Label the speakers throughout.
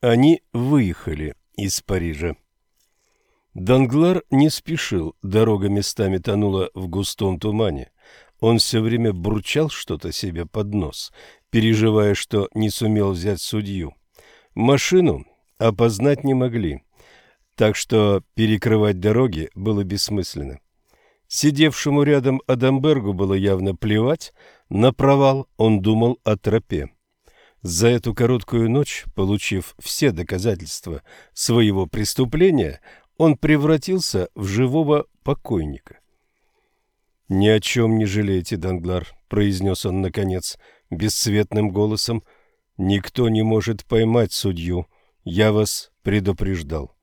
Speaker 1: Они выехали из Парижа. Данглар не спешил, дорога местами тонула в густом тумане. Он все время бурчал что-то себе под нос, переживая, что не сумел взять судью. Машину опознать не могли, так что перекрывать дороги было бессмысленно. Сидевшему рядом Адамбергу было явно плевать, на провал он думал о тропе. За эту короткую ночь, получив все доказательства своего преступления, он превратился в живого покойника. «Ни о чем не жалейте, Данглар», — произнес он, наконец, бесцветным голосом. «Никто не может поймать судью. Я вас предупреждал».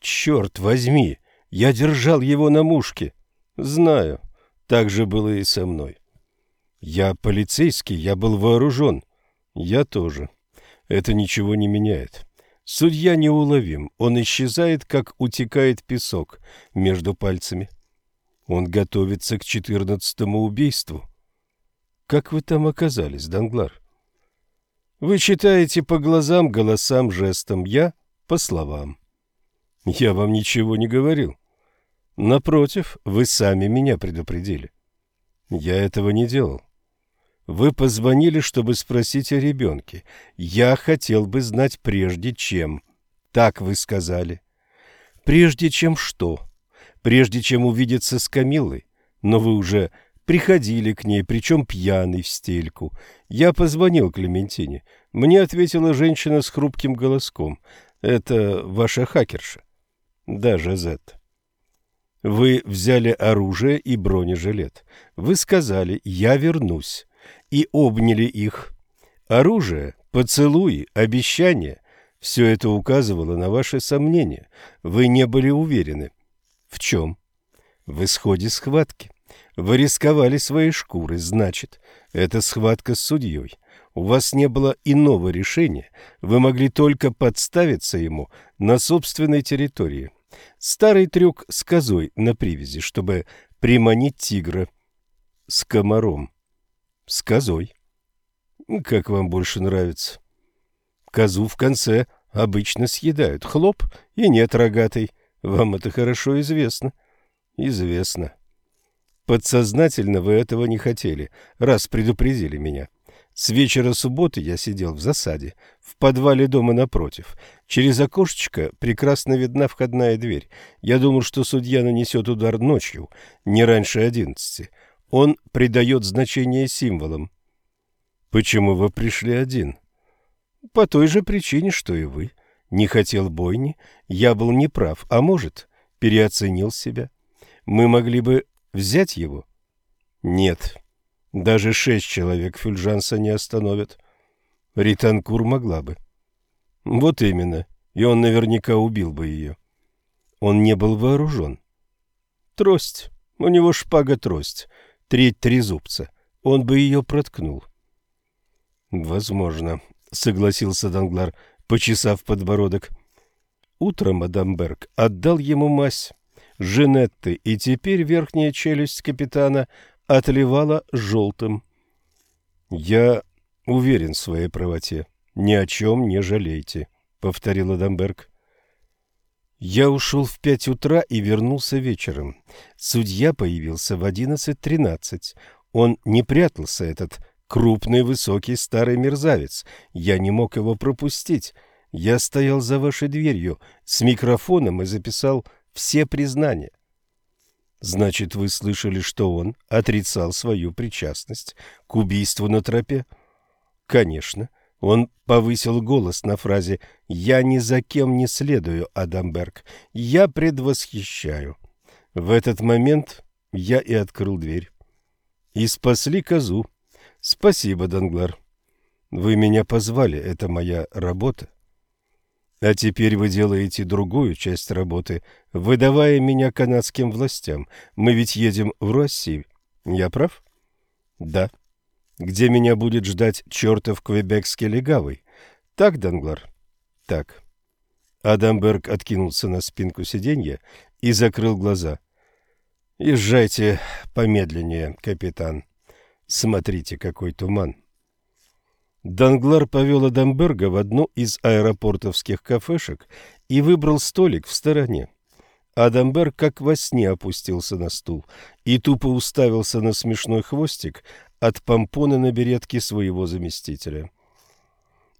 Speaker 1: «Черт возьми! Я держал его на мушке!» «Знаю. Так же было и со мной. Я полицейский, я был вооружен. Я тоже. Это ничего не меняет. Судья неуловим, он исчезает, как утекает песок между пальцами. Он готовится к четырнадцатому убийству. Как вы там оказались, Данглар? Вы читаете по глазам, голосам, жестам, я — по словам. Я вам ничего не говорил. Напротив, вы сами меня предупредили. Я этого не делал. Вы позвонили, чтобы спросить о ребенке. Я хотел бы знать прежде чем. Так вы сказали. Прежде чем что? Прежде чем увидеться с Камилой. Но вы уже приходили к ней, причем пьяный в стельку. Я позвонил Клементине. Мне ответила женщина с хрупким голоском. Это ваша хакерша. Да, Жазет. Вы взяли оружие и бронежилет. Вы сказали «я вернусь» и обняли их. Оружие, поцелуи, обещания – все это указывало на ваши сомнения. Вы не были уверены. В чем? В исходе схватки. Вы рисковали свои шкуры. значит, это схватка с судьей. У вас не было иного решения, вы могли только подставиться ему на собственной территории. Старый трюк с козой на привязи, чтобы приманить тигра с комаром с козой. Как вам больше нравится? Козу в конце обычно съедают хлоп и нет рогатой. Вам это хорошо известно. Известно. Подсознательно вы этого не хотели, раз предупредили меня. С вечера субботы я сидел в засаде, в подвале дома напротив. Через окошечко прекрасно видна входная дверь. Я думал, что судья нанесет удар ночью, не раньше одиннадцати он придает значение символам. Почему вы пришли один? По той же причине, что и вы. Не хотел бойни, я был неправ, а может, переоценил себя. Мы могли бы взять его? Нет, даже шесть человек Фюльжанса не остановят. Ританкур могла бы. Вот именно, и он наверняка убил бы ее. Он не был вооружен. Трость, у него шпага-трость — три зубца, Он бы ее проткнул. «Возможно», — согласился Данглар, почесав подбородок. Утро мадам Берг отдал ему мазь Женетты, и теперь верхняя челюсть капитана отливала желтым. «Я уверен в своей правоте. Ни о чем не жалейте», — повторила Дамберг. Я ушел в пять утра и вернулся вечером. Судья появился в одиннадцать тринадцать. Он не прятался, этот крупный, высокий, старый мерзавец. Я не мог его пропустить. Я стоял за вашей дверью с микрофоном и записал все признания. Значит, вы слышали, что он отрицал свою причастность к убийству на тропе? Конечно. Он повысил голос на фразе «Я ни за кем не следую, Адамберг. Я предвосхищаю». В этот момент я и открыл дверь. «И спасли козу. Спасибо, Данглар. Вы меня позвали, это моя работа». А теперь вы делаете другую часть работы, выдавая меня канадским властям. Мы ведь едем в Россию. Я прав? Да где меня будет ждать чертов квебекский легавый. Так, Данглар? Так. Адамберг откинулся на спинку сиденья и закрыл глаза. «Езжайте помедленнее, капитан. Смотрите, какой туман». Данглар повел Адамберга в одну из аэропортовских кафешек и выбрал столик в стороне. Адамберг как во сне опустился на стул и тупо уставился на смешной хвостик, от Пампона на беретке своего заместителя.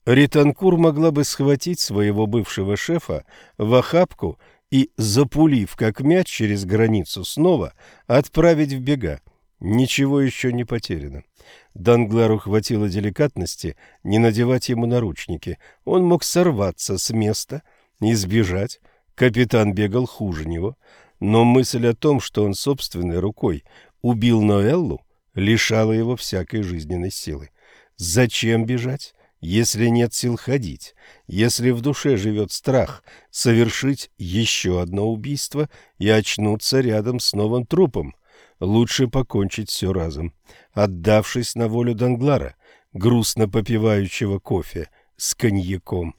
Speaker 1: Ританкур могла бы схватить своего бывшего шефа в охапку и, запулив как мяч через границу, снова отправить в бега. Ничего еще не потеряно. Данглару хватило деликатности не надевать ему наручники. Он мог сорваться с места и сбежать. Капитан бегал хуже него. Но мысль о том, что он собственной рукой убил Ноэллу, лишало его всякой жизненной силы. Зачем бежать, если нет сил ходить, если в душе живет страх совершить еще одно убийство и очнуться рядом с новым трупом? Лучше покончить все разом, отдавшись на волю Данглара, грустно попивающего кофе с коньяком.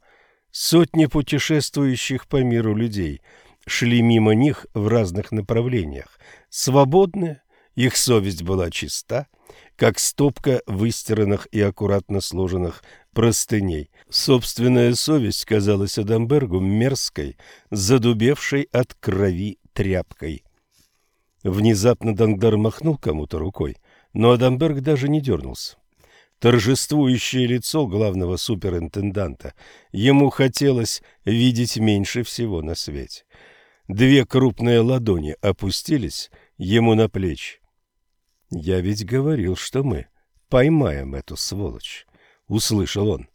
Speaker 1: Сотни путешествующих по миру людей шли мимо них в разных направлениях, свободные, их совесть была чиста, как стопка выстиранных и аккуратно сложенных простыней. Собственная совесть казалась Адамбергу мерзкой, задубевшей от крови тряпкой. Внезапно Дандар махнул кому-то рукой, но Адамберг даже не дернулся. Торжествующее лицо главного суперинтенданта ему хотелось видеть меньше всего на свете. Две крупные ладони опустились ему на плечи. Я ведь говорил, что мы поймаем эту сволочь. Услышал он.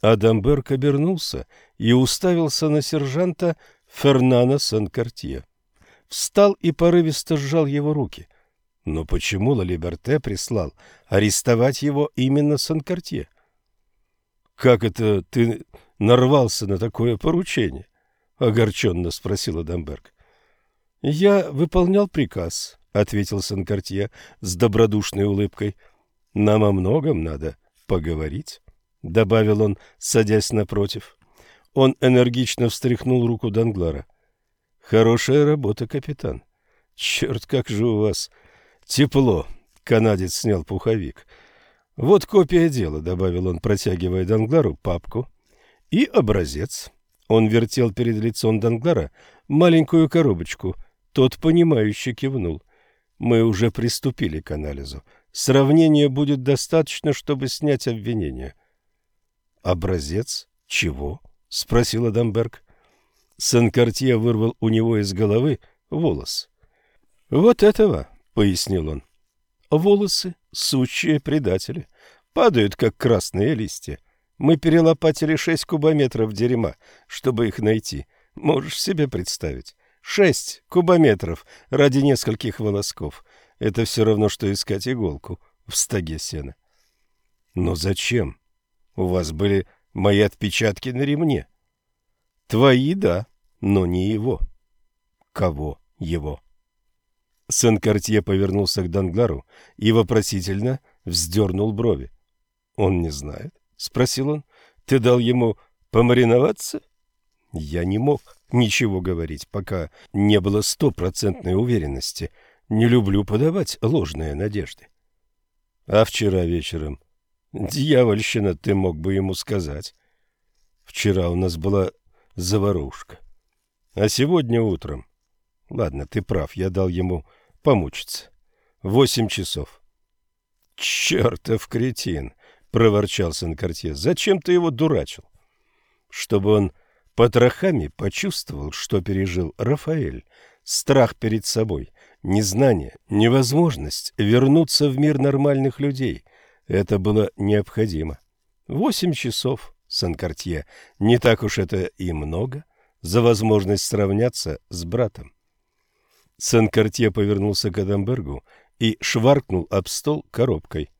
Speaker 1: Адамберг обернулся и уставился на сержанта Фернана Сен-Картье. Встал и порывисто сжал его руки. Но почему Лалиберте прислал арестовать его именно Сан-Картье? «Как это ты нарвался на такое поручение?» — огорченно спросил Адамберг. «Я выполнял приказ», — ответил Санкартье с добродушной улыбкой. «Нам о многом надо поговорить», — добавил он, садясь напротив. Он энергично встряхнул руку Данглара. «Хорошая работа, капитан. Черт, как же у вас тепло!» — канадец снял пуховик. «Вот копия дела», — добавил он, протягивая Данглару папку. «И образец». Он вертел перед лицом Данглара маленькую коробочку. Тот, понимающе кивнул. Мы уже приступили к анализу. Сравнение будет достаточно, чтобы снять обвинение. Образец чего? спросил Адамберг. Санкартье вырвал у него из головы волос. Вот этого, пояснил он. Волосы сучие предатели, падают как красные листья. Мы перелопатили шесть кубометров дерьма, чтобы их найти. Можешь себе представить? 6 кубометров ради нескольких волосков. Это все равно, что искать иголку в стоге сена. Но зачем? У вас были мои отпечатки на ремне. Твои, да, но не его. Кого его? Сен-Кортье повернулся к Данглару и вопросительно вздернул брови. «Он не знает?» — спросил он. «Ты дал ему помариноваться?» Я не мог ничего говорить, пока не было стопроцентной уверенности. Не люблю подавать ложные надежды. А вчера вечером... Дьявольщина, ты мог бы ему сказать. Вчера у нас была заварушка. А сегодня утром... Ладно, ты прав, я дал ему помучиться. Восемь часов. Чертов кретин! —— проворчал Санкартье. — Зачем ты его дурачил? — Чтобы он под рахами почувствовал, что пережил Рафаэль. Страх перед собой, незнание, невозможность вернуться в мир нормальных людей. Это было необходимо. Восемь часов, Санкартье, не так уж это и много, за возможность сравняться с братом. Санкартье повернулся к Адамбергу и шваркнул об стол коробкой.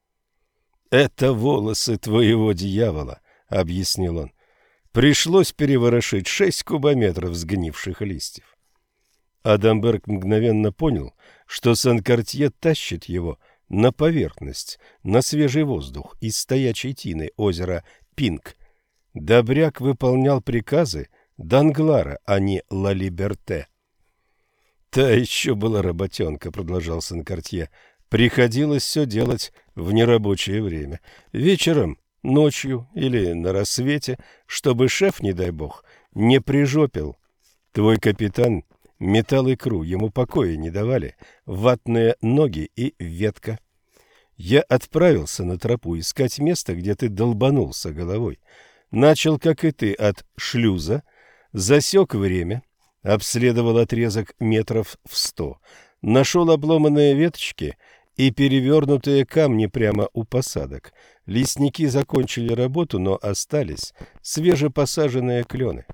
Speaker 1: «Это волосы твоего дьявола», — объяснил он. Пришлось переворошить шесть кубометров сгнивших листьев. Адамберг мгновенно понял, что Сан-Кортье тащит его на поверхность, на свежий воздух из стоячей тины озера Пинг. Добряк выполнял приказы Данглара, а не Лалиберте. «Та еще была работенка», — продолжал Сан-Кортье. «Приходилось все делать в нерабочее время. Вечером ночью или на рассвете, чтобы шеф, не дай бог, не прижопил. Твой капитан метал икру, ему покоя не давали, ватные ноги и ветка. Я отправился на тропу искать место, где ты долбанулся головой. Начал, как и ты, от шлюза, засек время, обследовал отрезок метров в сто, нашел обломанные веточки — и перевернутые камни прямо у посадок. Лесники закончили работу, но остались свежепосаженные клены.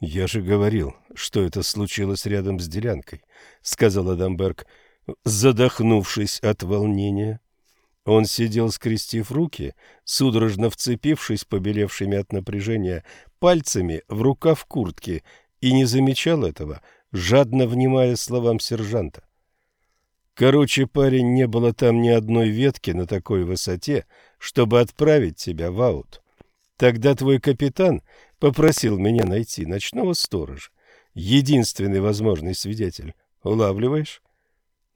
Speaker 1: «Я же говорил, что это случилось рядом с делянкой», — сказал Адамберг, задохнувшись от волнения. Он сидел, скрестив руки, судорожно вцепившись побелевшими от напряжения пальцами в рукав куртки, и не замечал этого, жадно внимая словам сержанта. Короче, парень, не было там ни одной ветки на такой высоте, чтобы отправить тебя в аут. Тогда твой капитан попросил меня найти ночного сторожа. Единственный возможный свидетель. Улавливаешь?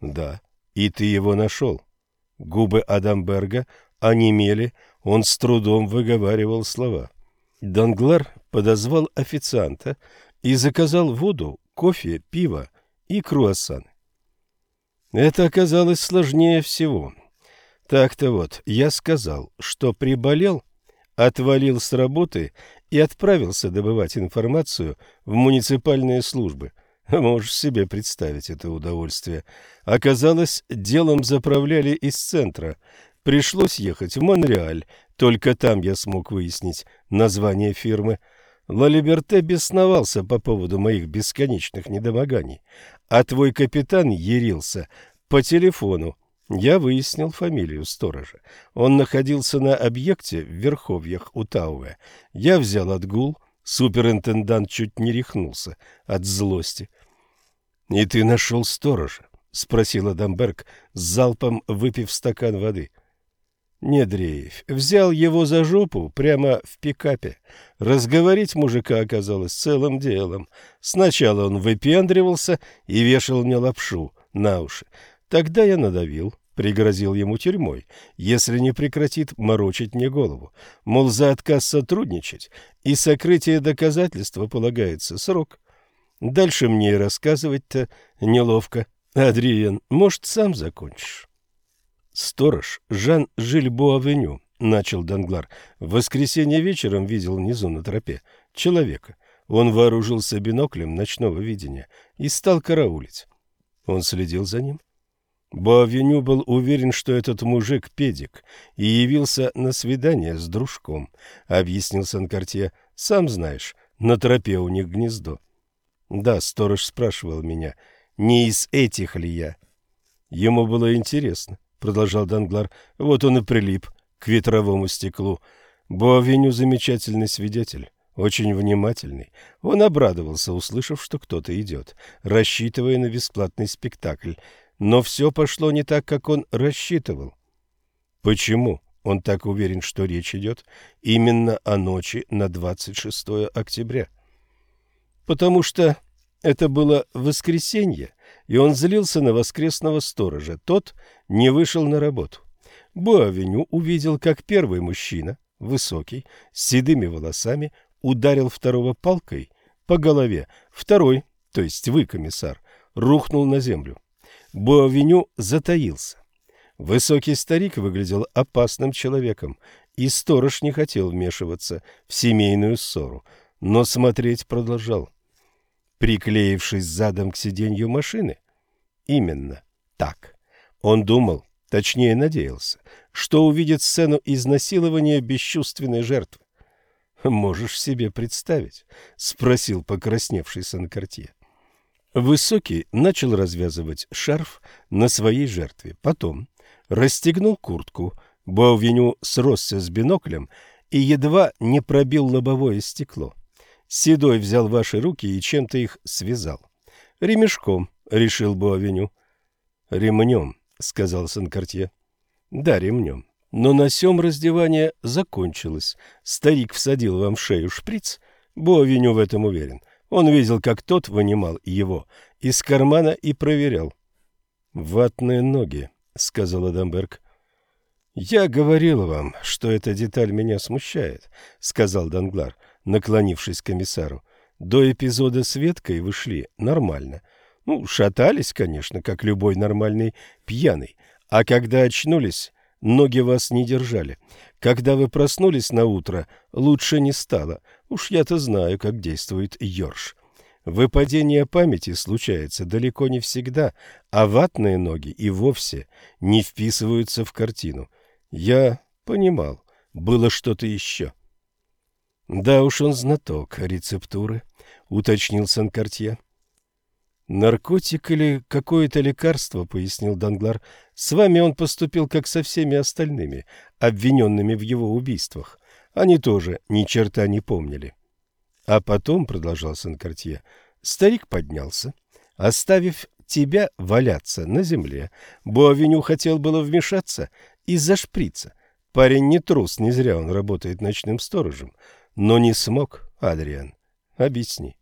Speaker 1: Да. И ты его нашел. Губы Адамберга онемели, он с трудом выговаривал слова. Данглар подозвал официанта и заказал воду, кофе, пиво и круассаны. Это оказалось сложнее всего. Так-то вот, я сказал, что приболел, отвалил с работы и отправился добывать информацию в муниципальные службы. Можешь себе представить это удовольствие. Оказалось, делом заправляли из центра. Пришлось ехать в Монреаль, только там я смог выяснить название фирмы – Лалиберте бесновался по поводу моих бесконечных недомоганий, а твой капитан ярился по телефону. Я выяснил фамилию сторожа. Он находился на объекте в Верховьях Утауэ. Я взял отгул. Суперинтендант чуть не рехнулся от злости. — И ты нашел сторожа? — спросила Дамберг, залпом выпив стакан воды. Недреев. Взял его за жопу прямо в пикапе. Разговорить мужика оказалось целым делом. Сначала он выпендривался и вешал мне лапшу на уши. Тогда я надавил, пригрозил ему тюрьмой, если не прекратит морочить мне голову. Мол, за отказ сотрудничать и сокрытие доказательства полагается срок. Дальше мне и рассказывать-то неловко. Адриен, может, сам закончишь? Сторож, Жан Жильбо-авеню, — начал Данглар. В воскресенье вечером видел внизу на тропе человека. Он вооружился биноклем ночного видения и стал караулить. Он следил за ним. Боавеню был уверен, что этот мужик педик, и явился на свидание с дружком, — объяснил Санкартье. — Сам знаешь, на тропе у них гнездо. — Да, сторож спрашивал меня, не из этих ли я. Ему было интересно продолжал Данглар. Вот он и прилип к ветровому стеклу. Буавиню замечательный свидетель, очень внимательный. Он обрадовался, услышав, что кто-то идет, рассчитывая на бесплатный спектакль. Но все пошло не так, как он рассчитывал. Почему он так уверен, что речь идет именно о ночи на 26 октября? Потому что это было воскресенье, и он злился на воскресного сторожа. Тот не вышел на работу. Буавеню увидел, как первый мужчина, высокий, с седыми волосами, ударил второго палкой по голове. Второй, то есть вы, комиссар, рухнул на землю. Буавеню затаился. Высокий старик выглядел опасным человеком, и сторож не хотел вмешиваться в семейную ссору, но смотреть продолжал приклеившись задом к сиденью машины. Именно так. Он думал, точнее надеялся, что увидит сцену изнасилования бесчувственной жертвы. «Можешь себе представить?» — спросил покрасневший Санкартье. Высокий начал развязывать шарф на своей жертве. Потом расстегнул куртку. Боавеню сросся с биноклем и едва не пробил лобовое стекло. Седой взял ваши руки и чем-то их связал. Ремешком, решил Буавеню. Ремнем, сказал Санкартье. Да, ремнем. Но на сём раздевание закончилось. Старик всадил вам в шею шприц. Буавеню в этом уверен. Он видел, как тот вынимал его из кармана и проверял. «Ватные ноги», — сказал Адамберг. «Я говорил вам, что эта деталь меня смущает», — сказал Данглар наклонившись к комиссару. «До эпизода с Веткой вышли нормально. Ну, шатались, конечно, как любой нормальный пьяный. А когда очнулись, ноги вас не держали. Когда вы проснулись на утро, лучше не стало. Уж я-то знаю, как действует Йорш. Выпадение памяти случается далеко не всегда, а ватные ноги и вовсе не вписываются в картину. Я понимал, было что-то еще. Да уж он знаток рецептуры, уточнил Санкартье. Наркотик или какое-то лекарство, пояснил Данглар. С вами он поступил как со всеми остальными, обвиненными в его убийствах. Они тоже ни черта не помнили. А потом, продолжал Санкартье, старик поднялся, оставив тебя валяться на земле. Буавеню хотел было вмешаться и зашприться. Парень не трус, не зря он работает ночным сторожем но не смог, Адриан. Объясни».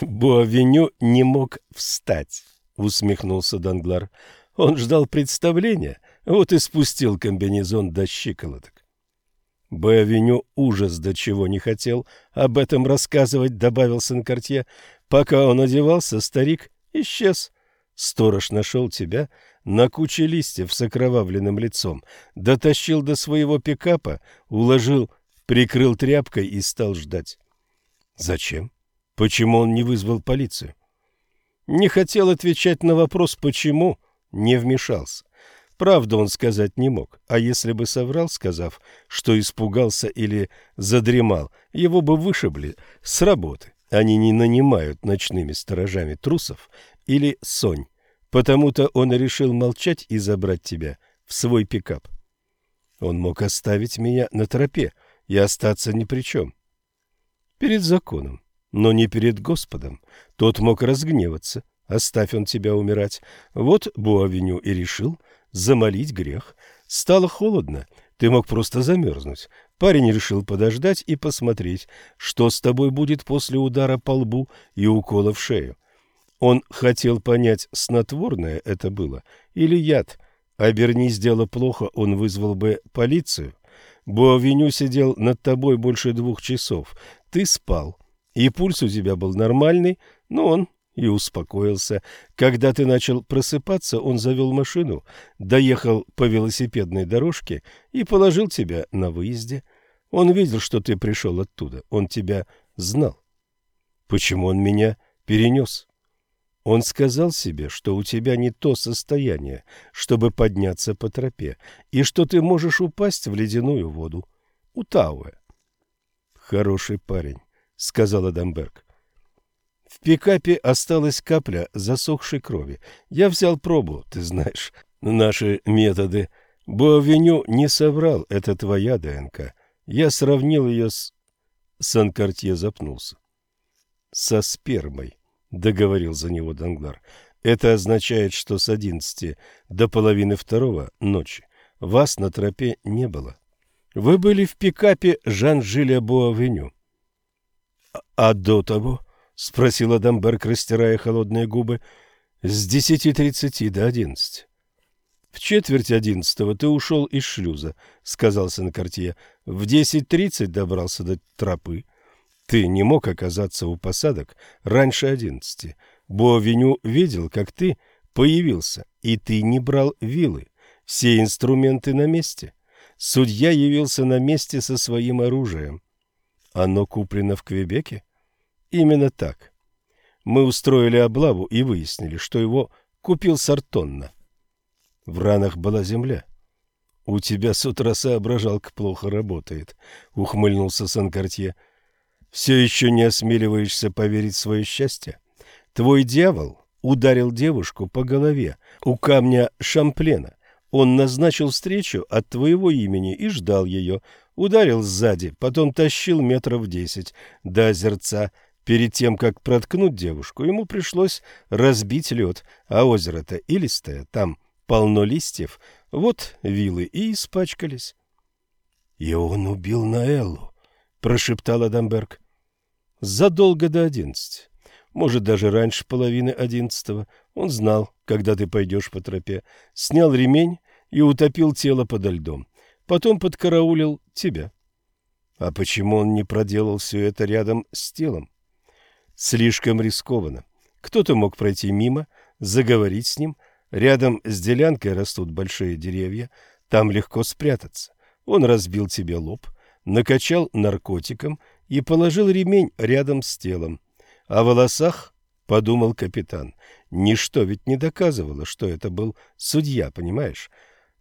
Speaker 1: «Буавеню не мог встать», — усмехнулся Данглар. «Он ждал представления, вот и спустил комбинезон до щиколоток». Б-авеню ужас до чего не хотел об этом рассказывать, добавил Санкартье. Пока он одевался, старик исчез. Сторож нашел тебя на куче листьев с окровавленным лицом, дотащил до своего пикапа, уложил прикрыл тряпкой и стал ждать. Зачем? Почему он не вызвал полицию? Не хотел отвечать на вопрос «почему?» не вмешался. Правду он сказать не мог, а если бы соврал, сказав, что испугался или задремал, его бы вышибли с работы. Они не нанимают ночными сторожами трусов или сонь. Потому-то он решил молчать и забрать тебя в свой пикап. Он мог оставить меня на тропе, — и остаться ни при чем. Перед законом, но не перед Господом. Тот мог разгневаться, оставь он тебя умирать. Вот Буавиню и решил замолить грех. Стало холодно, ты мог просто замерзнуть. Парень решил подождать и посмотреть, что с тобой будет после удара по лбу и укола в шею. Он хотел понять, снотворное это было или яд. Обернись дело плохо, он вызвал бы полицию. Бо сидел над тобой больше двух часов. Ты спал. И пульс у тебя был нормальный, но он и успокоился. Когда ты начал просыпаться, он завел машину, доехал по велосипедной дорожке и положил тебя на выезде. Он видел, что ты пришел оттуда. Он тебя знал. Почему он меня перенес? Он сказал себе, что у тебя не то состояние, чтобы подняться по тропе, и что ты можешь упасть в ледяную воду. Утауэ. «Хороший парень», — сказал Адамберг. В пикапе осталась капля засохшей крови. Я взял пробу, ты знаешь, наши методы. Буавеню не соврал, это твоя ДНК. Я сравнил ее с... Санкартье запнулся. Со спермой договорил за него Данглар. Это означает, что с одиннадцати до половины второго ночи вас на тропе не было. Вы были в пикапе Жан-Жиля Буавеню. — А до того? — спросил Адамберг, растирая холодные губы. — С десяти тридцати до одиннадцати. — В четверть одиннадцатого ты ушел из шлюза, — сказал Сен-Кортье. — В десять тридцать добрался до тропы. Ты не мог оказаться у посадок раньше одиннадцати. Бовиню видел, как ты появился, и ты не брал вилы. Все инструменты на месте. Судья явился на месте со своим оружием. Оно куплено в Квебеке? Именно так. Мы устроили облаву и выяснили, что его купил Сартонна. В ранах была земля. «У тебя с утра соображалка плохо работает», — ухмыльнулся Санкартье. «Санкартье» все еще не осмеливаешься поверить в свое счастье? Твой дьявол ударил девушку по голове у камня Шамплена. Он назначил встречу от твоего имени и ждал ее. Ударил сзади, потом тащил метров десять до озерца. Перед тем, как проткнуть девушку, ему пришлось разбить лед, а озеро-то илистое, там полно листьев. Вот вилы и испачкались. — И он убил Наэлу, — прошептал Адамберг задолго до одиннадцати. Может, даже раньше половины одиннадцатого. Он знал, когда ты пойдешь по тропе. Снял ремень и утопил тело подо льдом. Потом подкараулил тебя. А почему он не проделал все это рядом с телом? Слишком рискованно. Кто-то мог пройти мимо, заговорить с ним. Рядом с делянкой растут большие деревья. Там легко спрятаться. Он разбил тебе лоб, накачал наркотиком и положил ремень рядом с телом. А О волосах подумал капитан. Ничто ведь не доказывало, что это был судья, понимаешь?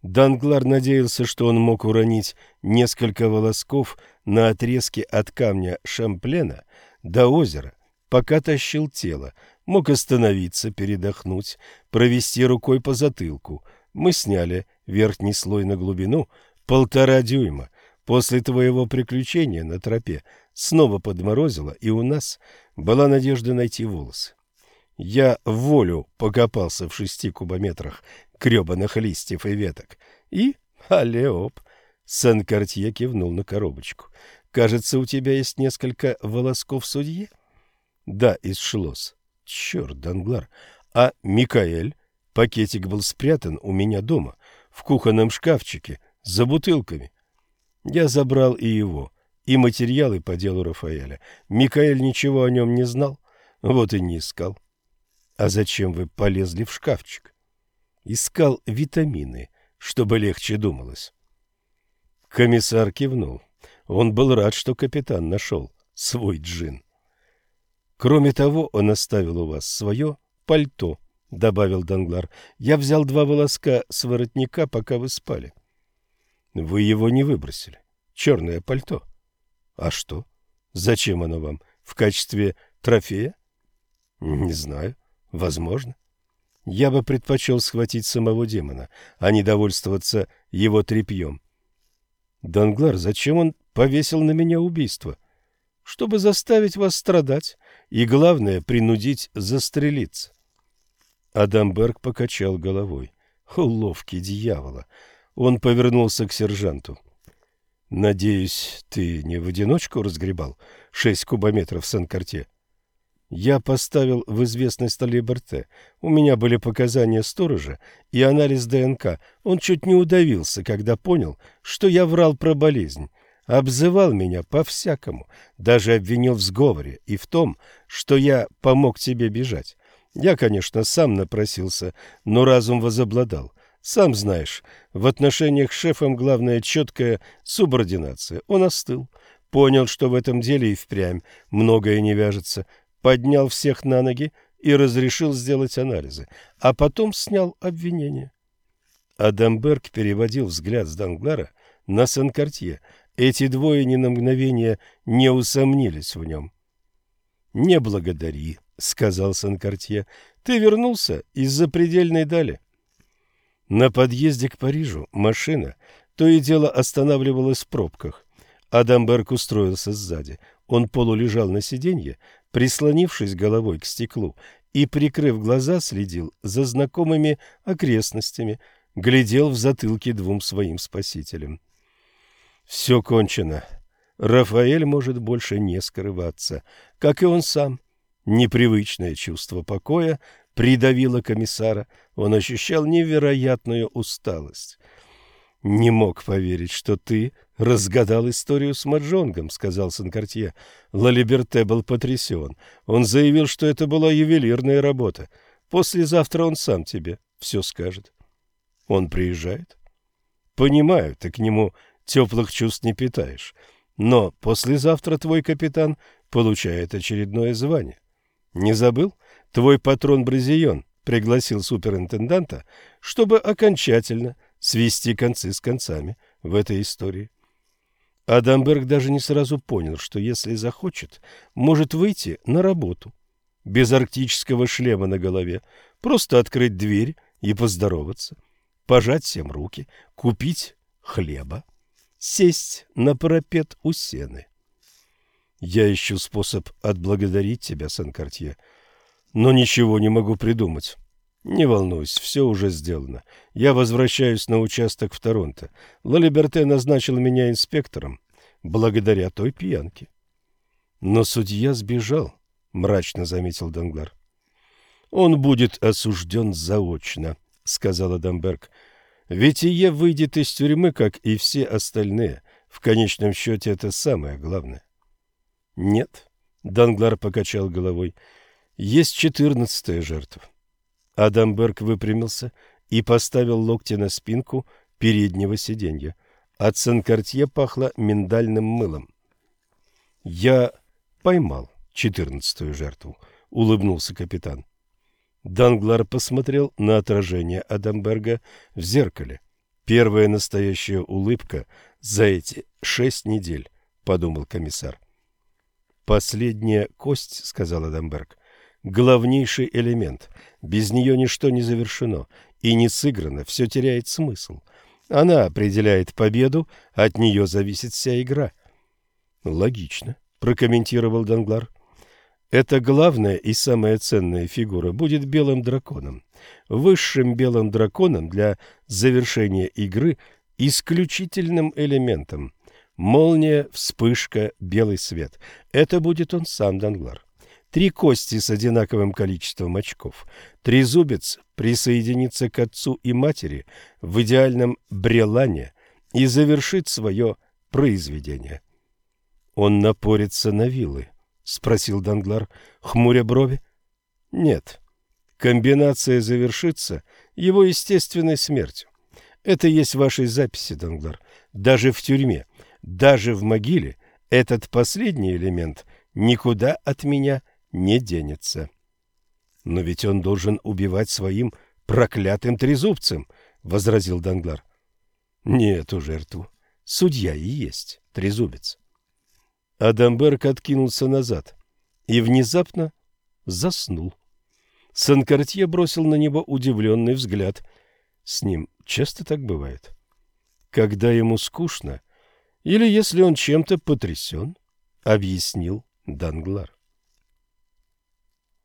Speaker 1: Данглар надеялся, что он мог уронить несколько волосков на отрезке от камня Шамплена до озера, пока тащил тело, мог остановиться, передохнуть, провести рукой по затылку. Мы сняли верхний слой на глубину полтора дюйма, После твоего приключения на тропе снова подморозило и у нас была надежда найти волосы. Я в волю покопался в шести кубометрах крёбаных листьев и веток. И, алеоп, сен-картье кивнул на коробочку. «Кажется, у тебя есть несколько волосков судьи?» «Да, из шлос». «Черт, Данглар! А Микаэль?» Пакетик был спрятан у меня дома, в кухонном шкафчике, за бутылками. Я забрал и его, и материалы по делу Рафаэля. Микаэль ничего о нем не знал, вот и не искал. А зачем вы полезли в шкафчик? Искал витамины, чтобы легче думалось. Комиссар кивнул. Он был рад, что капитан нашел свой джин. Кроме того, он оставил у вас свое пальто, — добавил Данглар. — Я взял два волоска с воротника, пока вы спали. — вы его не выбросили. Черное пальто. А что? Зачем оно вам? В качестве трофея? Не знаю. Возможно. Я бы предпочел схватить самого демона, а не довольствоваться его тряпьем. Данглар, зачем он повесил на меня убийство? Чтобы заставить вас страдать и, главное, принудить застрелиться. Адамберг покачал головой. Ловкий дьявола! Он повернулся к сержанту. «Надеюсь, ты не в одиночку разгребал шесть кубометров в Сан-Карте?» Я поставил в известность Талиберте. У меня были показания сторожа и анализ ДНК. Он чуть не удавился, когда понял, что я врал про болезнь. Обзывал меня по-всякому, даже обвинил в сговоре и в том, что я помог тебе бежать. Я, конечно, сам напросился, но разум возобладал. Сам знаешь, в отношениях с шефом главное четкая субординация. Он остыл, понял, что в этом деле и впрямь многое не вяжется, поднял всех на ноги и разрешил сделать анализы, а потом снял обвинение. Адамберг переводил взгляд с Данглара на Санкартье. Эти двое ни на мгновение не усомнились в нем. «Не благодари», — сказал Санкартье. «Ты вернулся из-за предельной дали». На подъезде к Парижу машина то и дело останавливалась в пробках. Адамберг устроился сзади. Он полулежал на сиденье, прислонившись головой к стеклу и, прикрыв глаза, следил за знакомыми окрестностями, глядел в затылке двум своим спасителям. «Все кончено. Рафаэль может больше не скрываться, как и он сам». Непривычное чувство покоя придавило комиссара. Он ощущал невероятную усталость. «Не мог поверить, что ты разгадал историю с Маджонгом», — сказал Санкартье. Лалиберте был потрясен. Он заявил, что это была ювелирная работа. «Послезавтра он сам тебе все скажет». «Он приезжает?» «Понимаю, ты к нему теплых чувств не питаешь. Но послезавтра твой капитан получает очередное звание. Не забыл?» Твой патрон Бразион пригласил суперинтенданта, чтобы окончательно свести концы с концами в этой истории. Адамберг даже не сразу понял, что если захочет, может выйти на работу. Без арктического шлема на голове, просто открыть дверь и поздороваться, пожать всем руки, купить хлеба, сесть на парапет у сены. «Я ищу способ отблагодарить тебя, Сан-Картье», но ничего не могу придумать. Не волнуйся, все уже сделано. Я возвращаюсь на участок в Торонто. Лалиберте назначил меня инспектором благодаря той пьянке. Но судья сбежал, мрачно заметил Данглар. Он будет осужден заочно, сказала Дамберг. Ведь и я выйдет из тюрьмы, как и все остальные. В конечном счете это самое главное. Нет, Данглар покачал головой. Есть 14 жертва. Адамберг выпрямился и поставил локти на спинку переднего сиденья. От Сен-Кортье пахло миндальным мылом. «Я поймал четырнадцатую жертву», — улыбнулся капитан. Данглар посмотрел на отражение Адамберга в зеркале. «Первая настоящая улыбка за эти шесть недель», — подумал комиссар. «Последняя кость», — сказал Адамберг, главнейший элемент. Без нее ничто не завершено и не сыграно, все теряет смысл. Она определяет победу, от нее зависит вся игра. Логично, прокомментировал Данглар. Эта главная и самая ценная фигура будет белым драконом. Высшим белым драконом для завершения игры исключительным элементом. Молния, вспышка, белый свет. Это будет он сам, Данглар. Три кости с одинаковым количеством очков, три зубец присоединится к отцу и матери в идеальном брелане и завершит свое произведение. «Он напорится на вилы?» — спросил Данглар, хмуря брови. «Нет. Комбинация завершится его естественной смертью. Это есть в вашей записи, Данглар. Даже в тюрьме, даже в могиле этот последний элемент никуда от меня не не денется. Но ведь он должен убивать своим проклятым трезубцем, возразил Данглар. Нет, у жертву. Судья и есть трезубец. Адамберг откинулся назад и внезапно заснул. Санкартье бросил на него удивленный взгляд. С ним часто так бывает. Когда ему скучно или если он чем-то потрясен, объяснил Данглар.